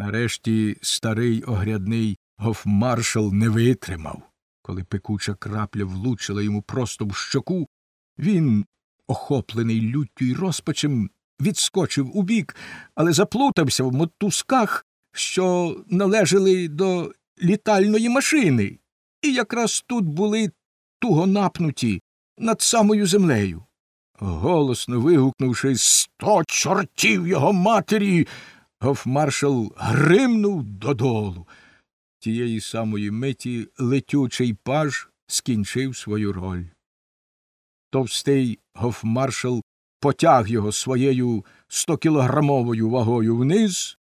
Нарешті старий огрядний гофмаршал не витримав. Коли пекуча крапля влучила йому просто в щоку, він, охоплений люттю й розпачем, відскочив убік, але заплутався в мотузках, що належали до літальної машини, і якраз тут були туго напнуті над самою землею. Голосно вигукнувши сто чортів його матері, гофмаршал гримнув додолу. Тієї самої миті летючий паж скінчив свою роль. Товстий гофмаршал потяг його своєю стокілограмовою вагою вниз.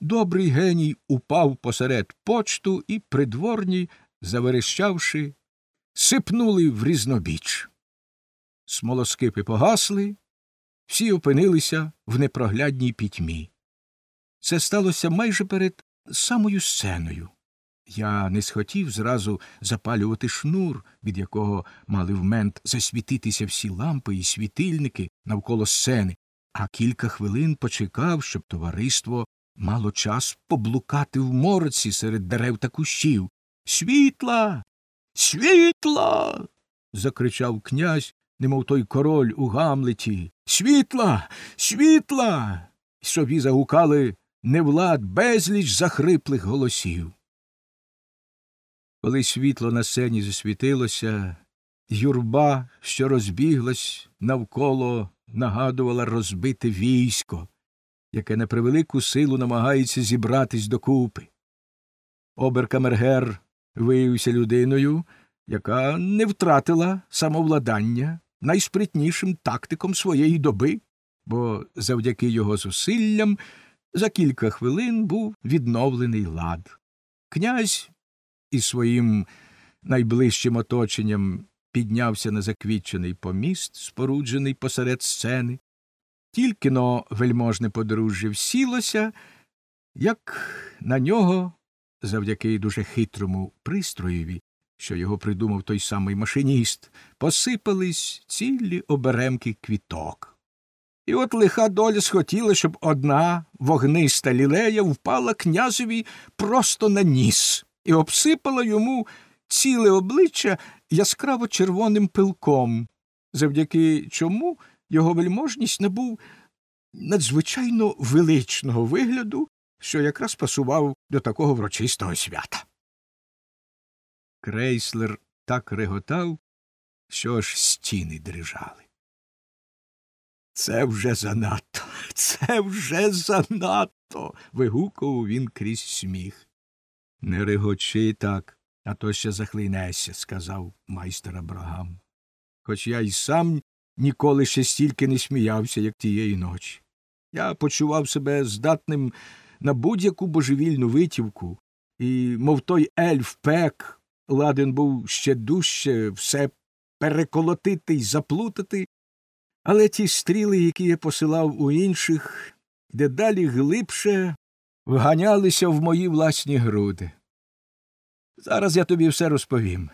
Добрий геній упав посеред почту і придворні, заверещавши, сипнули в різнобіч. Смолоскипи погасли, всі опинилися в непроглядній пітьмі. Це сталося майже перед самою сценою. Я не схотів зразу запалювати шнур, від якого мали в мент засвітитися всі лампи і світильники навколо сцени, а кілька хвилин почекав, щоб товариство мало час поблукати в морці серед дерев та кущів. Світла. Світла. закричав князь, немов той король у Гамлеті. Світла. Світла. Собі загукали невлад безліч захриплих голосів. Коли світло на сцені засвітилося, юрба, що розбіглась навколо, нагадувала розбите військо, яке на превелику силу намагається зібратись докупи. Оберкамергер виявився людиною, яка не втратила самовладання найспритнішим тактиком своєї доби, бо завдяки його зусиллям за кілька хвилин був відновлений лад. Князь із своїм найближчим оточенням піднявся на заквітчений поміст, споруджений посеред сцени. Тільки но вельможне подружжя всілося, як на нього, завдяки дуже хитрому пристроєві, що його придумав той самий машиніст, посипались цілі оберемки квіток. І от лиха доля схотіла, щоб одна вогниста лілея впала князеві просто на ніс і обсипала йому ціле обличчя яскраво червоним пилком, завдяки чому його вельможність набув надзвичайно величного вигляду, що якраз пасував до такого врочистого свята. Крейслер так реготав, що аж стіни дрижали. Це вже занадто, це вже занадто. вигукував він крізь сміх. Не регочи так, а то ще захлинешся, сказав майстер Абрагам. Хоч я й сам ніколи ще стільки не сміявся, як тієї ночі. Я почував себе здатним на будь-яку божевільну витівку, і, мов той ельф пек, ладен був ще дужче все переколотити й заплутати, але ті стріли, які я посилав у інших, дедалі глибше вганялися в мої власні груди. Зараз я тобі все розповім.